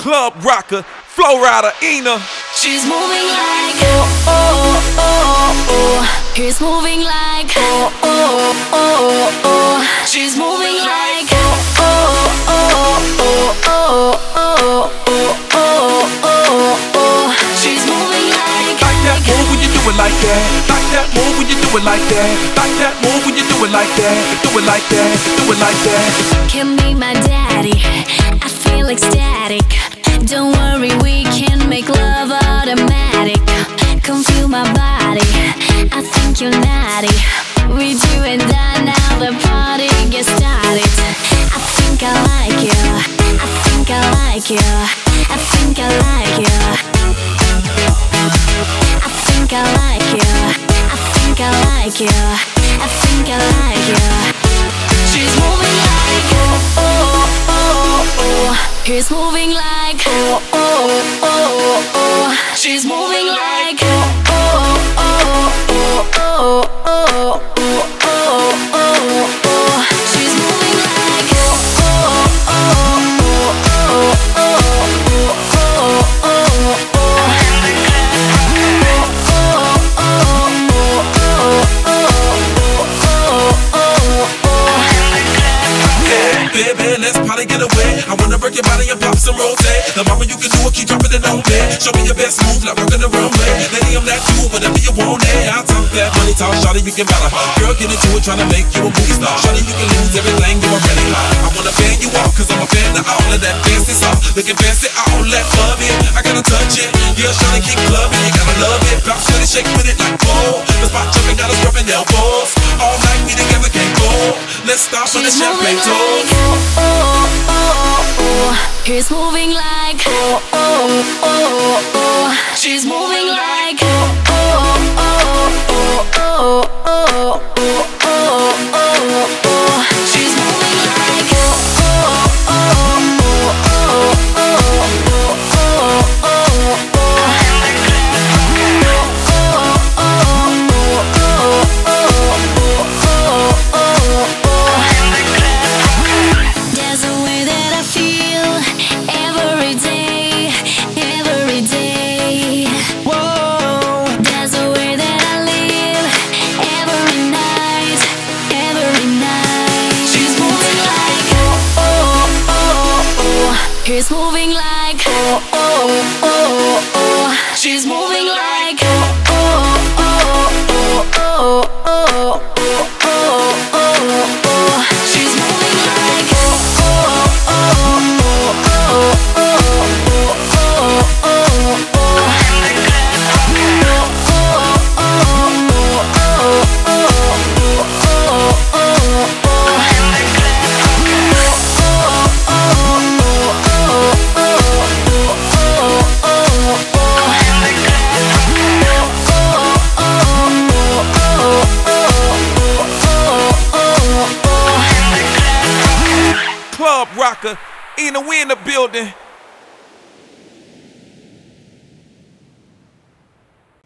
Club rocker, Flo Rida, INNA. She's moving like oh oh oh oh. He's moving like oh oh oh oh. She's moving like oh oh oh oh oh oh oh oh oh oh. She's moving like Like that move when you do it like that. Like that move when you do it like that. Like that move when you do it like that. Do it like that. Do it like that. can be my daddy. I feel ecstatic. Don't worry, we can make love automatic. Come feel my body. I think you're naughty. We do it done now. The party gets started. I think I like you. I think I like you. I think I like you. I think I like you. I think I like you. Oh. He's moving like oh, oh oh oh oh. She's moving like Let's probably get away. I wanna work your body and pop some rose. The mama you can do it, keep dropping it on me. Show me your best move, like working the runway. Lady, I'm that dude, whatever you want, eh? I'll talk that money talk, shawty, you can matter. Girl, get into it, tryna make you a movie star. Shawty, you can lose everything, you already high. I wanna fan you off, cause I'm a fan of all of that fancy stuff. Looking fancy, all that love it. I gotta touch it. Yeah, shawty, keep clubbing, you gotta love it. Bounce with it, shake with it like gold. The spot jumping, got us rubbing elbows. All night, we together can't go. Let's stop for the champagne toast. Oh oh oh oh. He's moving like oh oh oh oh. oh. She's moving oh. He's moving like oh oh oh oh. oh. She's moving rocker, in the building.